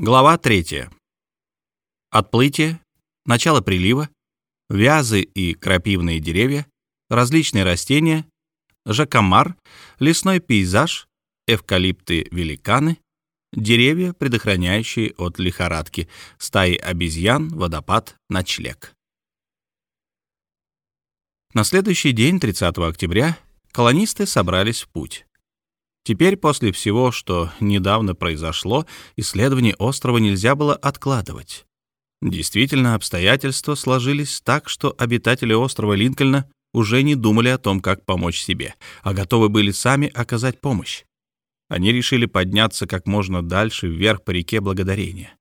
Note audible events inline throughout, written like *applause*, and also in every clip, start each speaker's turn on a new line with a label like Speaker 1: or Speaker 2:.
Speaker 1: Глава 3. Отплытие, начало прилива, вязы и крапивные деревья, различные растения, жакомар, лесной пейзаж, эвкалипты-великаны, деревья, предохраняющие от лихорадки, стаи обезьян, водопад, ночлег. На следующий день, 30 октября, колонисты собрались в путь. Теперь, после всего, что недавно произошло, исследование острова нельзя было откладывать. Действительно, обстоятельства сложились так, что обитатели острова Линкольна уже не думали о том, как помочь себе, а готовы были сами оказать помощь. Они решили подняться как можно дальше вверх по реке Благодарения.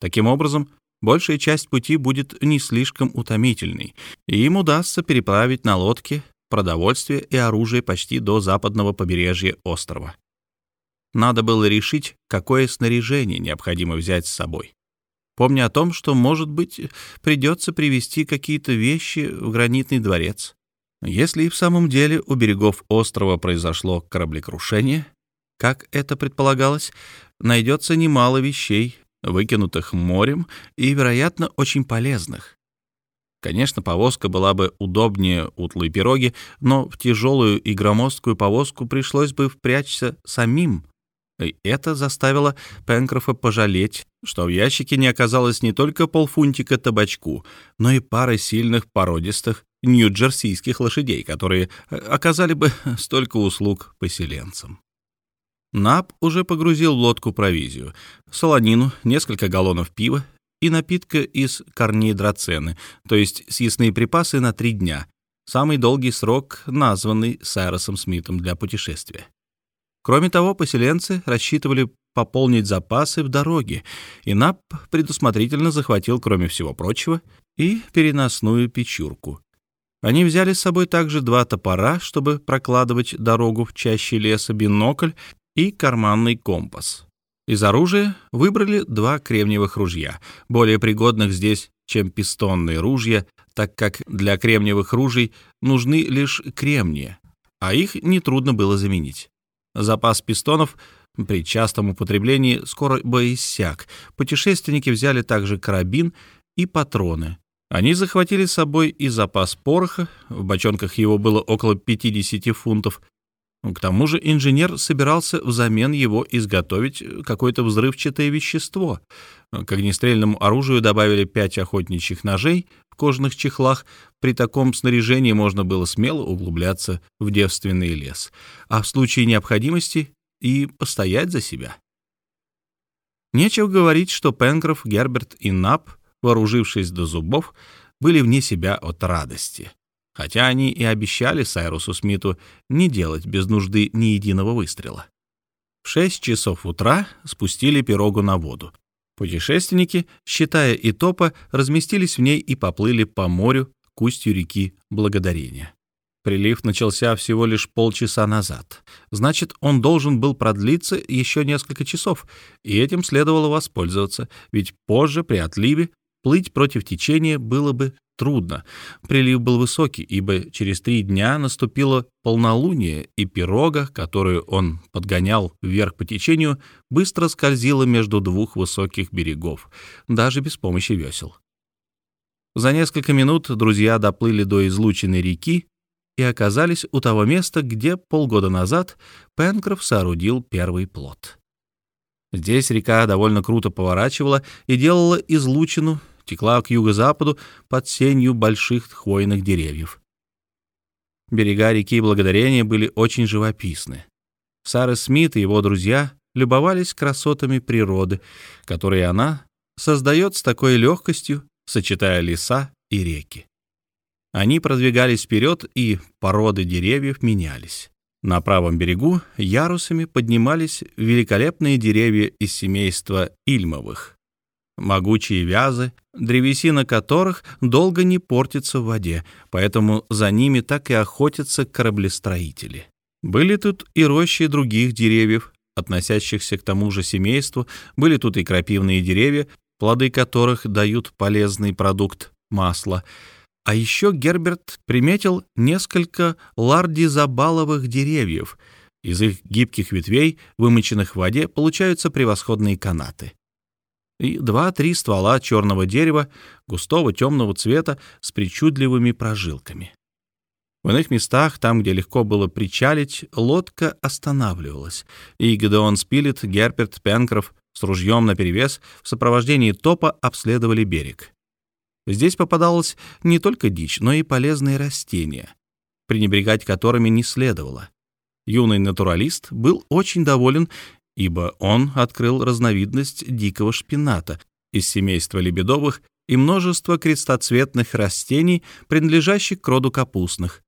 Speaker 1: Таким образом, большая часть пути будет не слишком утомительной, и им удастся переправить на лодке продовольствие и оружие почти до западного побережья острова. Надо было решить, какое снаряжение необходимо взять с собой. Помня о том, что, может быть, придется привезти какие-то вещи в гранитный дворец. Если и в самом деле у берегов острова произошло кораблекрушение, как это предполагалось, найдется немало вещей, выкинутых морем и, вероятно, очень полезных. Конечно, повозка была бы удобнее утлой пироги, но в тяжелую и громоздкую повозку пришлось бы впрячься самим. И это заставило Пенкрофа пожалеть, что в ящике не оказалось не только полфунтика табачку, но и пары сильных породистых нью-джерсийских лошадей, которые э, оказали бы *laughs* столько услуг поселенцам. Нап уже погрузил в лодку провизию, солонину, несколько галлонов пива и напитка из корней драцены, то есть съестные припасы на три дня, самый долгий срок, названный Сайросом Смитом для путешествия. Кроме того, поселенцы рассчитывали пополнить запасы в дороге, и Нап предусмотрительно захватил, кроме всего прочего, и переносную печурку. Они взяли с собой также два топора, чтобы прокладывать дорогу в чаще леса, бинокль и карманный компас. Из оружия выбрали два кремниевых ружья, более пригодных здесь, чем пистонные ружья, так как для кремниевых ружей нужны лишь кремния, а их нетрудно было заменить. Запас пистонов при частом употреблении скоро бы иссяк. Путешественники взяли также карабин и патроны. Они захватили с собой и запас пороха, в бочонках его было около 50 фунтов, к тому же инженер собирался взамен его изготовить какое-то взрывчатое вещество. К огнестрельному оружию добавили пять охотничьих ножей в кожаных чехлах. При таком снаряжении можно было смело углубляться в девственный лес, а в случае необходимости и постоять за себя. Нечего говорить, что Пенкроф, Герберт и Нап, вооружившись до зубов, были вне себя от радости хотя они и обещали Сайрусу Смиту не делать без нужды ни единого выстрела. В шесть часов утра спустили пирогу на воду. Путешественники, считая Итопа, разместились в ней и поплыли по морю к устью реки Благодарения. Прилив начался всего лишь полчаса назад. Значит, он должен был продлиться еще несколько часов, и этим следовало воспользоваться, ведь позже, при отливе, плыть против течения было бы трудно. Прилив был высокий, ибо через три дня наступило полнолуние, и пирога, которую он подгонял вверх по течению, быстро скользила между двух высоких берегов, даже без помощи весел. За несколько минут друзья доплыли до излученной реки и оказались у того места, где полгода назад Пенкроф соорудил первый плод. Здесь река довольно круто поворачивала и делала излучину текла к юго-западу под сенью больших хвойных деревьев. Берега реки Благодарения были очень живописны. Сара Смит и его друзья любовались красотами природы, которые она создает с такой легкостью, сочетая леса и реки. Они продвигались вперед, и породы деревьев менялись. На правом берегу ярусами поднимались великолепные деревья из семейства ильмовых, могучие вязы, древесина которых долго не портится в воде, поэтому за ними так и охотятся кораблестроители. Были тут и рощи других деревьев, относящихся к тому же семейству, были тут и крапивные деревья, плоды которых дают полезный продукт — масло. А еще Герберт приметил несколько лардизабаловых деревьев. Из их гибких ветвей, вымоченных в воде, получаются превосходные канаты. и два-три ствола черного дерева, густого темного цвета с причудливыми прожилками. В иных местах, там, где легко было причалить, лодка останавливалась, и Гедеон Спилет, Герперт, Пенкроф с ружьем наперевес в сопровождении топа обследовали берег. Здесь попадалась не только дичь, но и полезные растения, пренебрегать которыми не следовало. Юный натуралист был очень доволен, ибо он открыл разновидность дикого шпината из семейства лебедовых и множество крестоцветных растений, принадлежащих к роду капустных.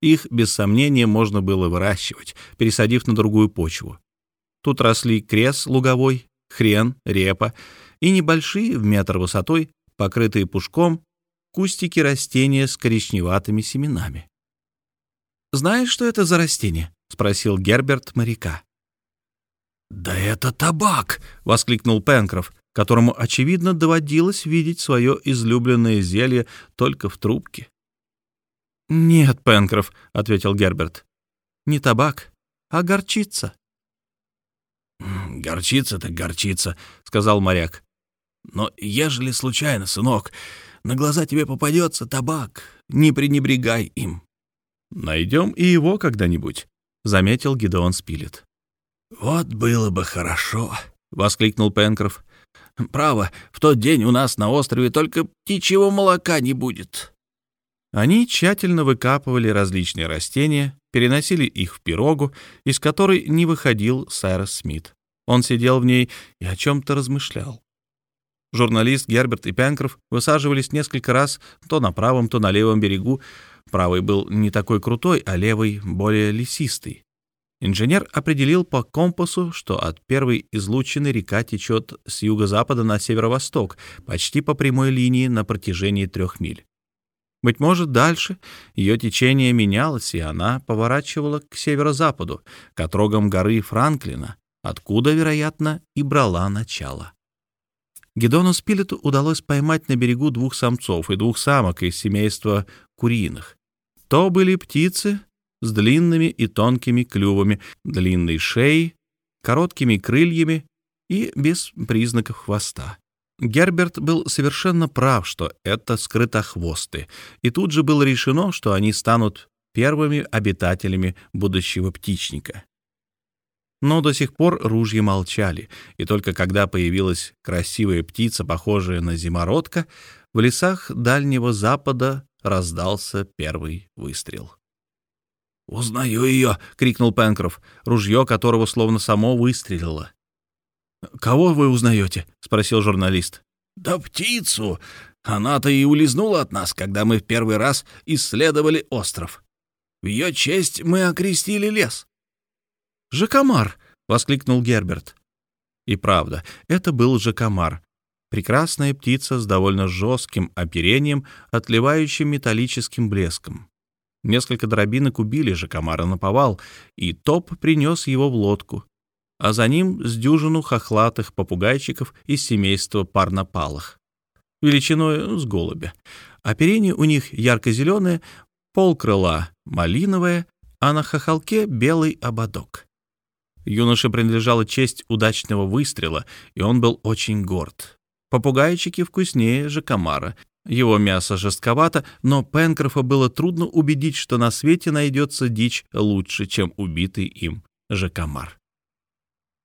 Speaker 1: Их, без сомнения, можно было выращивать, пересадив на другую почву. Тут росли крес луговой, хрен, репа и небольшие в метр высотой, покрытые пушком, кустики растения с коричневатыми семенами. «Знаешь, что это за растение?» — спросил Герберт моряка. «Да это табак!» — воскликнул Пенкроф, которому, очевидно, доводилось видеть свое излюбленное зелье только в трубке. «Нет, Пенкроф», — ответил Герберт, — «не табак, а горчица».
Speaker 2: «Горчица так горчица», — сказал моряк. «Но ежели случайно, сынок, на глаза тебе попадется табак, не пренебрегай им».
Speaker 1: «Найдем и его когда-нибудь», — заметил Гидеон Спилет.
Speaker 2: «Вот было бы хорошо», — воскликнул Пенкроф. «Право, в тот день у нас на острове только птичьего молока не будет».
Speaker 1: Они тщательно выкапывали различные растения, переносили их в пирогу, из которой не выходил Сайрос Смит. Он сидел в ней и о чем-то размышлял. Журналист Герберт и Пенкроф высаживались несколько раз то на правом, то на левом берегу. Правый был не такой крутой, а левый — более лесистый. Инженер определил по компасу, что от первой излучины река течет с юго-запада на северо-восток, почти по прямой линии на протяжении трех миль. Быть может, дальше ее течение менялось, и она поворачивала к северо-западу, к отрогам горы Франклина, откуда, вероятно, и брала начало. Гедону Спилету удалось поймать на берегу двух самцов и двух самок из семейства куриных. То были птицы с длинными и тонкими клювами, длинной шеей, короткими крыльями и без признаков хвоста. Герберт был совершенно прав, что это скрытохвосты, и тут же было решено, что они станут первыми обитателями будущего птичника. Но до сих пор ружья молчали, и только когда появилась красивая птица, похожая на зимородка, в лесах Дальнего Запада раздался первый выстрел.
Speaker 2: «Узнаю ее!» — крикнул Пенкроф, ружье которого словно само выстрелило.
Speaker 1: «Кого вы узнаете?» — спросил журналист.
Speaker 2: «Да птицу! Она-то и улизнула от нас, когда мы в первый раз исследовали остров. В ее честь мы окрестили лес».
Speaker 1: «Жакомар!» — воскликнул Герберт. И правда, это был жакомар. Прекрасная птица с довольно жестким оперением, отливающим металлическим блеском. Несколько дробинок убили жакомара на повал, и топ принес его в лодку, а за ним с дюжину хохлатых попугайчиков из семейства парнопалых, величиной с голубя. Оперение у них ярко-зеленое, полкрыла малиновое, а на хохолке белый ободок. Юноше принадлежала честь удачного выстрела, и он был очень горд. Попугайчики вкуснее же комара. Его мясо жестковато, но Пенкрофа было трудно убедить, что на свете найдется дичь лучше, чем убитый им жакомар.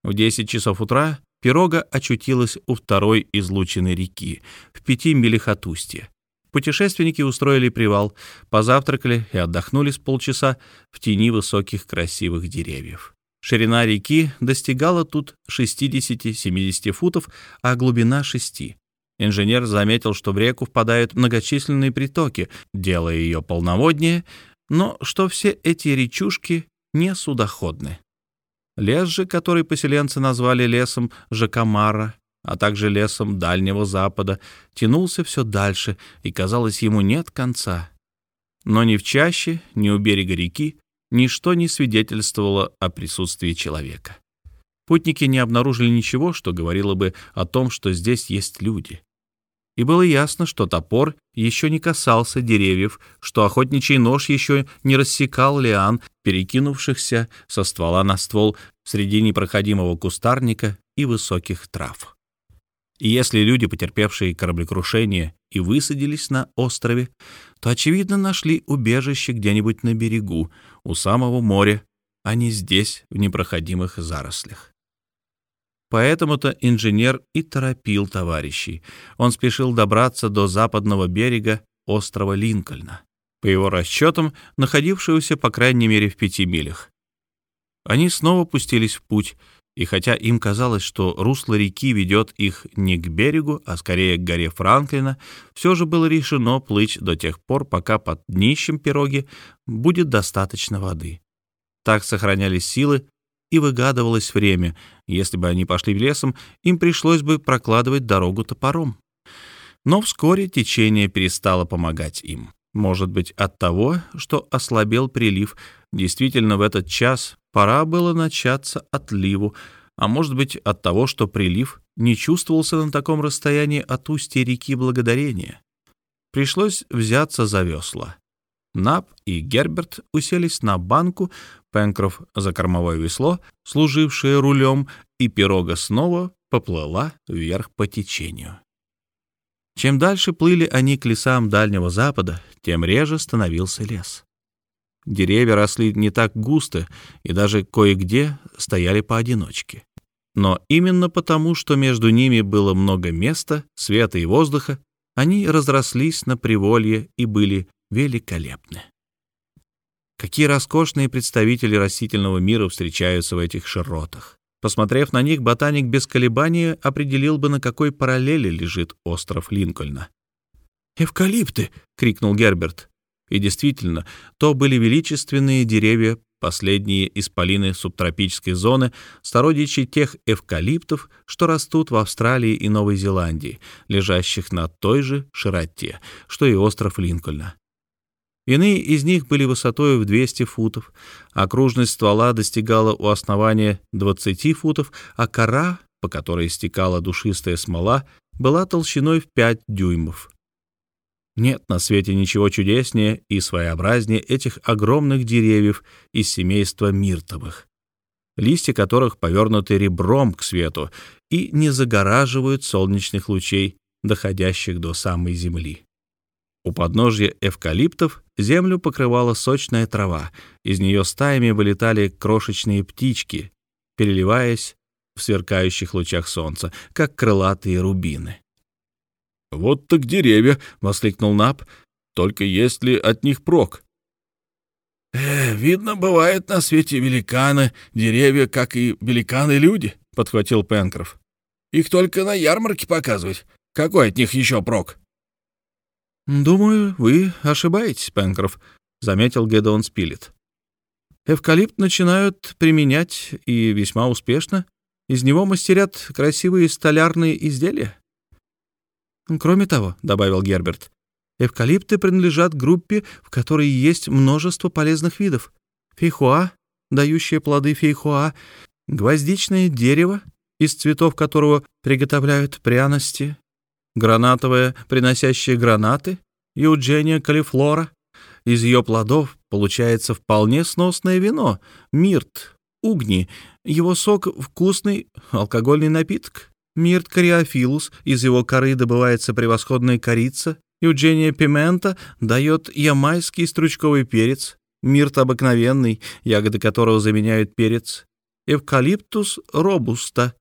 Speaker 1: В 10 часов утра пирога очутилась у второй излученной реки, в пяти милях от устья. Путешественники устроили привал, позавтракали и отдохнули с полчаса в тени высоких красивых деревьев. Ширина реки достигала тут 60-70 футов, а глубина — 6. Инженер заметил, что в реку впадают многочисленные притоки, делая ее полноводнее, но что все эти речушки не судоходны. Лес же, который поселенцы назвали лесом Жакамара, а также лесом Дальнего Запада, тянулся все дальше, и, казалось, ему нет конца. Но ни в чаще, ни у берега реки ничто не свидетельствовало о присутствии человека. Путники не обнаружили ничего, что говорило бы о том, что здесь есть люди и было ясно, что топор еще не касался деревьев, что охотничий нож еще не рассекал лиан, перекинувшихся со ствола на ствол среди непроходимого кустарника и высоких трав. И если люди, потерпевшие кораблекрушение, и высадились на острове, то, очевидно, нашли убежище где-нибудь на берегу, у самого моря, а не здесь, в непроходимых зарослях. Поэтому-то инженер и торопил товарищей. Он спешил добраться до западного берега острова Линкольна, по его расчетам, находившегося, по крайней мере, в пяти милях. Они снова пустились в путь, и хотя им казалось, что русло реки ведет их не к берегу, а скорее к горе Франклина, все же было решено плыть до тех пор, пока под днищем пироги будет достаточно воды. Так сохранялись силы и выгадывалось время. Если бы они пошли лесом, им пришлось бы прокладывать дорогу топором. Но вскоре течение перестало помогать им. Может быть, от того, что ослабел прилив. Действительно, в этот час пора было начаться отливу, а может быть, от того, что прилив не чувствовался на таком расстоянии от устья реки Благодарения. Пришлось взяться за весла. Нап и Герберт уселись на банку, Пенкроф за кормовое весло, служившее рулем, и пирога снова поплыла вверх по течению. Чем дальше плыли они к лесам Дальнего Запада, тем реже становился лес. Деревья росли не так густо и даже кое-где стояли поодиночке. Но именно потому, что между ними было много места, света и воздуха, они разрослись на приволье и были великолепны. Какие роскошные представители растительного мира встречаются в этих широтах. Посмотрев на них, ботаник без колебания определил бы, на какой параллели лежит остров Линкольна. «Эвкалипты!» — крикнул Герберт. И действительно, то были величественные деревья, последние исполины субтропической зоны, сородичи тех эвкалиптов, что растут в Австралии и Новой Зеландии, лежащих на той же широте, что и остров Линкольна. Иные из них были высотой в 200 футов, окружность ствола достигала у основания 20 футов, а кора, по которой стекала душистая смола, была толщиной в 5 дюймов. Нет на свете ничего чудеснее и своеобразнее этих огромных деревьев из семейства миртовых, листья которых повернуты ребром к свету и не загораживают солнечных лучей, доходящих до самой земли. У подножья эвкалиптов землю покрывала сочная трава, из нее стаями вылетали крошечные птички, переливаясь в сверкающих лучах солнца, как крылатые рубины.
Speaker 2: «Вот так деревья!» — воскликнул Нап. «Только есть ли от них прок?»
Speaker 3: «Э, «Видно, бывают на свете великаны, деревья, как и великаны-люди», — подхватил Пенкроф. «Их только на ярмарке показывать. Какой от них еще прок?»
Speaker 1: «Думаю, вы ошибаетесь, Пенкроф», — заметил Гедеон Спилет. «Эвкалипт начинают применять и весьма успешно. Из него мастерят красивые столярные изделия». «Кроме того», — добавил Герберт, «эвкалипты принадлежат группе, в которой есть множество полезных видов. Фейхоа, дающее плоды фейхоа, гвоздичное дерево, из цветов которого приготовляют пряности, гранатовая, приносящая гранаты, Юджения калифлора. Из ее плодов получается вполне сносное вино, мирт, угни. Его сок — вкусный алкогольный напиток. Мирт кориофилус, из его коры добывается превосходная корица. Юджения пимента дает ямайский стручковый перец. Мирт обыкновенный, ягоды которого заменяют перец. Эвкалиптус робуста,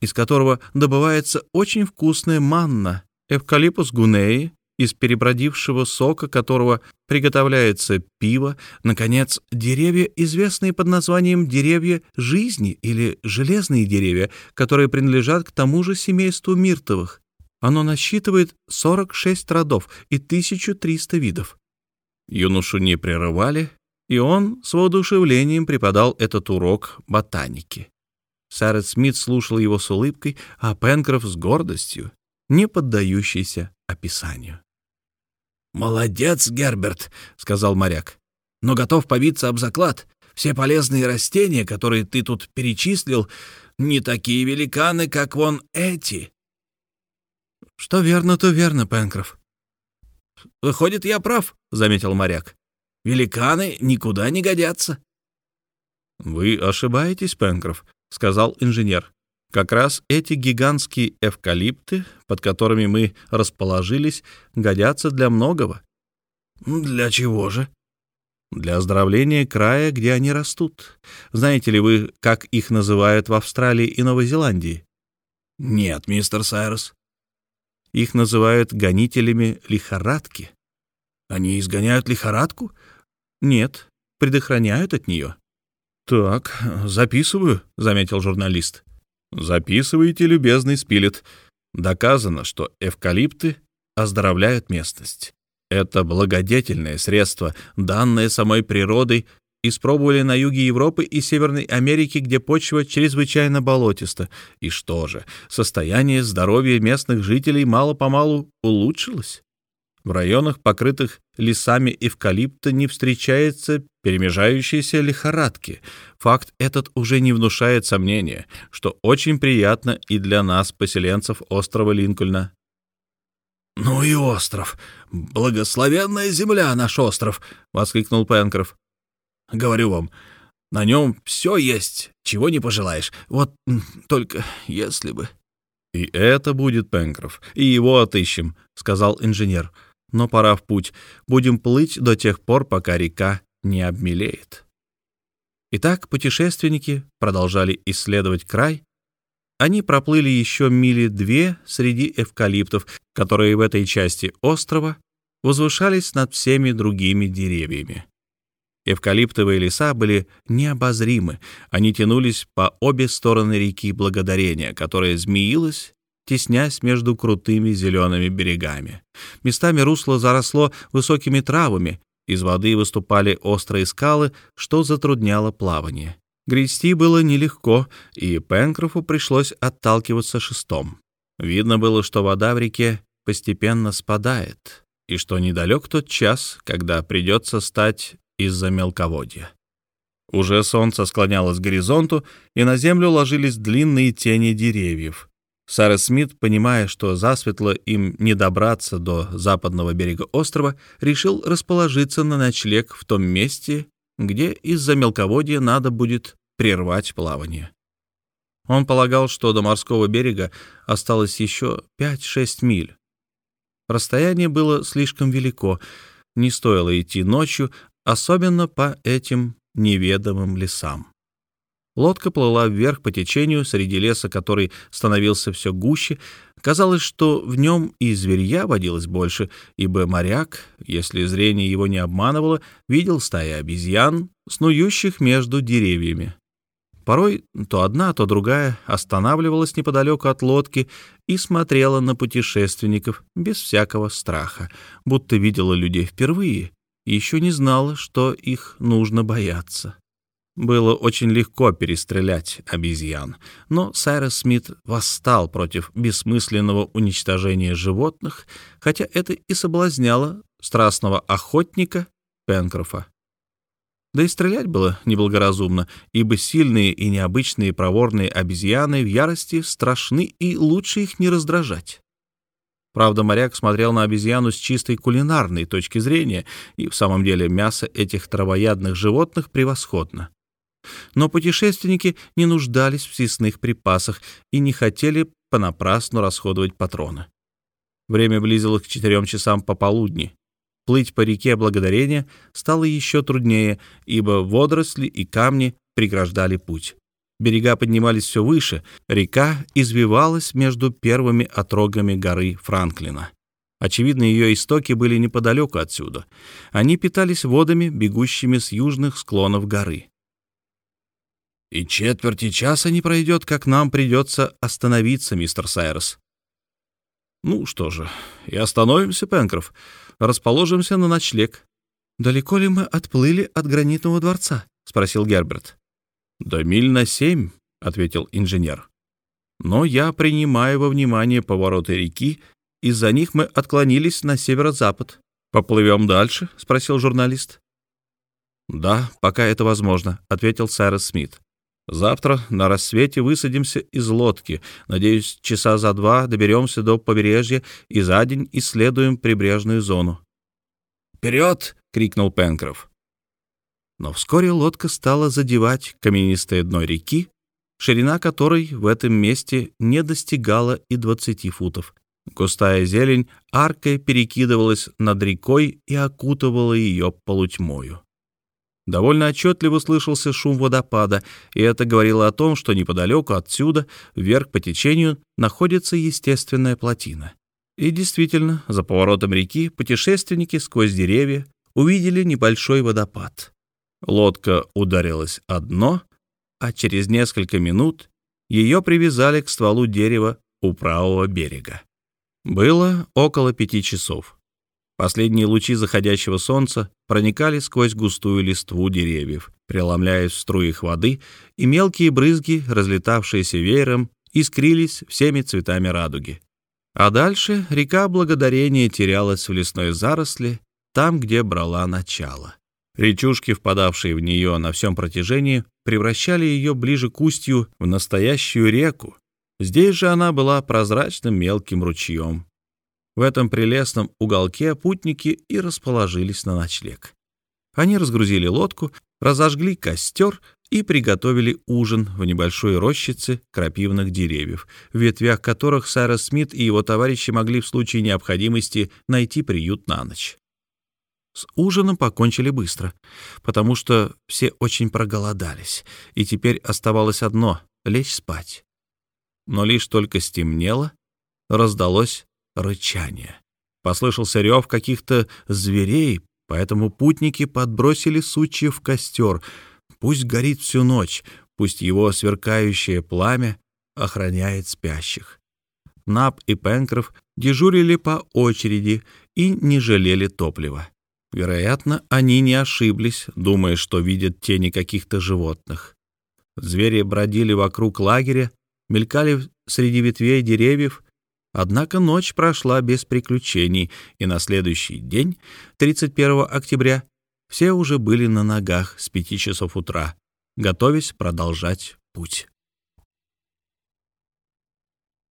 Speaker 1: из которого добывается очень вкусная манна, эвкалипус гунеи, из перебродившего сока которого приготовляется пиво, наконец, деревья, известные под названием деревья жизни или железные деревья, которые принадлежат к тому же семейству миртовых. Оно насчитывает 46 родов и 1300 видов. Юношу не прерывали, и он с воодушевлением преподал этот урок ботаники. Сарет Смит слушал его с улыбкой, а Пенкроф с гордостью, не поддающейся описанию.
Speaker 3: «Молодец, Герберт», — сказал моряк. «Но готов побиться об заклад. Все полезные растения, которые ты тут перечислил, не такие великаны, как вон эти».
Speaker 1: «Что верно, то верно, Пенкроф».
Speaker 3: «Выходит, я прав», — заметил моряк. «Великаны никуда не годятся».
Speaker 1: «Вы ошибаетесь, Пенкроф», — сказал инженер. Как раз эти гигантские эвкалипты, под которыми мы расположились, годятся для многого.
Speaker 3: Для чего же?
Speaker 1: Для оздоровления края, где они растут. Знаете ли вы, как их называют в Австралии и Новой Зеландии?
Speaker 3: Нет, мистер Сайрус.
Speaker 1: Их называют гонителями лихорадки.
Speaker 3: Они изгоняют лихорадку?
Speaker 1: Нет, предохраняют от нее.
Speaker 3: Так, записываю, заметил журналист.
Speaker 1: Записывайте, любезный Спилет. Доказано, что эвкалипты оздоровляют местность. Это благодетельное средство, данное самой природой, испробовали на юге Европы и Северной Америки, где почва чрезвычайно болотиста. И что же, состояние здоровья местных жителей мало-помалу улучшилось? В районах, покрытых лесами эвкалипта, не встречается перемежающейся лихорадки. Факт этот уже не внушает сомнения, что очень приятно и для нас, поселенцев острова Линкольна.
Speaker 3: «Ну и остров! Благословенная земля наш остров!» — воскликнул Пенкроф. «Говорю вам, на нем все есть, чего не пожелаешь. Вот только если бы...»
Speaker 1: «И это будет Пенкроф, и его отыщем», — сказал инженер но пора в путь. Будем плыть до тех пор, пока река не обмелеет. Итак, путешественники продолжали исследовать край. Они проплыли еще мили две среди эвкалиптов, которые в этой части острова возвышались над всеми другими деревьями. Эвкалиптовые леса были необозримы, они тянулись по обе стороны реки Благодарения, которая змеилась теснясь между крутыми зелеными берегами. Местами русло заросло высокими травами, из воды выступали острые скалы, что затрудняло плавание. Грести было нелегко, и Пенкрофу пришлось отталкиваться шестом. Видно было, что вода в реке постепенно спадает, и что недалек тот час, когда придется стать из-за мелководья. Уже солнце склонялось к горизонту, и на землю ложились длинные тени деревьев. Сара Смит, понимая, что засветло им не добраться до западного берега острова, решил расположиться на ночлег в том месте, где из-за мелководья надо будет прервать плавание. Он полагал, что до морского берега осталось еще 5-6 миль. Расстояние было слишком велико, не стоило идти ночью, особенно по этим неведомым лесам. Лодка плыла вверх по течению среди леса, который становился все гуще. Казалось, что в нем и зверья водилось больше, ибо моряк, если зрение его не обманывало, видел стаи обезьян, снующих между деревьями. Порой то одна, то другая останавливалась неподалеку от лодки и смотрела на путешественников без всякого страха, будто видела людей впервые и еще не знала, что их нужно бояться. Было очень легко перестрелять обезьян, но Сайрес Смит восстал против бессмысленного уничтожения животных, хотя это и соблазняло страстного охотника Пенкрофа. Да и стрелять было неблагоразумно, ибо сильные и необычные проворные обезьяны в ярости страшны, и лучше их не раздражать. Правда, моряк смотрел на обезьяну с чистой кулинарной точки зрения, и в самом деле мясо этих травоядных животных превосходно. Но путешественники не нуждались в съестных припасах и не хотели понапрасну расходовать патроны. Время близилось к четырем часам пополудни. Плыть по реке Благодарения стало еще труднее, ибо водоросли и камни преграждали путь. Берега поднимались все выше, река извивалась между первыми отрогами горы Франклина. Очевидно, ее истоки были неподалеку отсюда. Они питались водами, бегущими с южных склонов горы. И четверти часа не пройдет, как нам придется остановиться, мистер Сайрес. Ну что же, и остановимся, Пенкроф. Расположимся на ночлег. Далеко ли мы отплыли от гранитного дворца? спросил Герберт. Да миль на семь, ответил инженер. Но я принимаю во внимание повороты реки, из-за них мы отклонились на северо-запад. Поплывем дальше? спросил журналист. Да, пока это возможно, ответил Сайрес Смит. Завтра на рассвете высадимся из лодки. Надеюсь, часа за два доберемся до побережья и за день исследуем прибрежную зону.
Speaker 3: «Вперед!» — крикнул Пенкроф.
Speaker 1: Но вскоре лодка стала задевать каменистое дно реки, ширина которой в этом месте не достигала и 20 футов. Густая зелень аркой перекидывалась над рекой и окутывала ее полутьмою. Довольно отчетливо слышался шум водопада, и это говорило о том, что неподалеку отсюда, вверх по течению, находится естественная плотина. И действительно, за поворотом реки путешественники сквозь деревья увидели небольшой водопад. Лодка ударилась о дно, а через несколько минут ее привязали к стволу дерева у правого берега. Было около пяти часов. Последние лучи заходящего солнца проникали сквозь густую листву деревьев, преломляясь в струях воды, и мелкие брызги, разлетавшиеся веером, искрились всеми цветами радуги. А дальше река Благодарения терялась в лесной заросли, там, где брала начало. Речушки, впадавшие в нее на всем протяжении, превращали ее ближе к устью в настоящую реку. Здесь же она была прозрачным мелким ручьем, в этом прелестном уголке путники и расположились на ночлег. Они разгрузили лодку, разожгли костер и приготовили ужин в небольшой рощице крапивных деревьев, в ветвях которых Сайрос Смит и его товарищи могли в случае необходимости найти приют на ночь. С ужином покончили быстро, потому что все очень проголодались, и теперь оставалось одно — лечь спать. Но лишь только стемнело, раздалось рычание. Послышался рев каких-то зверей, поэтому путники подбросили сучьев в костер. Пусть горит всю ночь, пусть его сверкающее пламя охраняет спящих. Нап и Пенкроф дежурили по очереди и не жалели топлива. Вероятно, они не ошиблись, думая, что видят тени каких-то животных. Звери бродили вокруг лагеря, мелькали среди ветвей деревьев Однако ночь прошла без приключений, и на следующий день, 31 октября, все уже были на ногах с пяти часов утра, готовясь продолжать путь.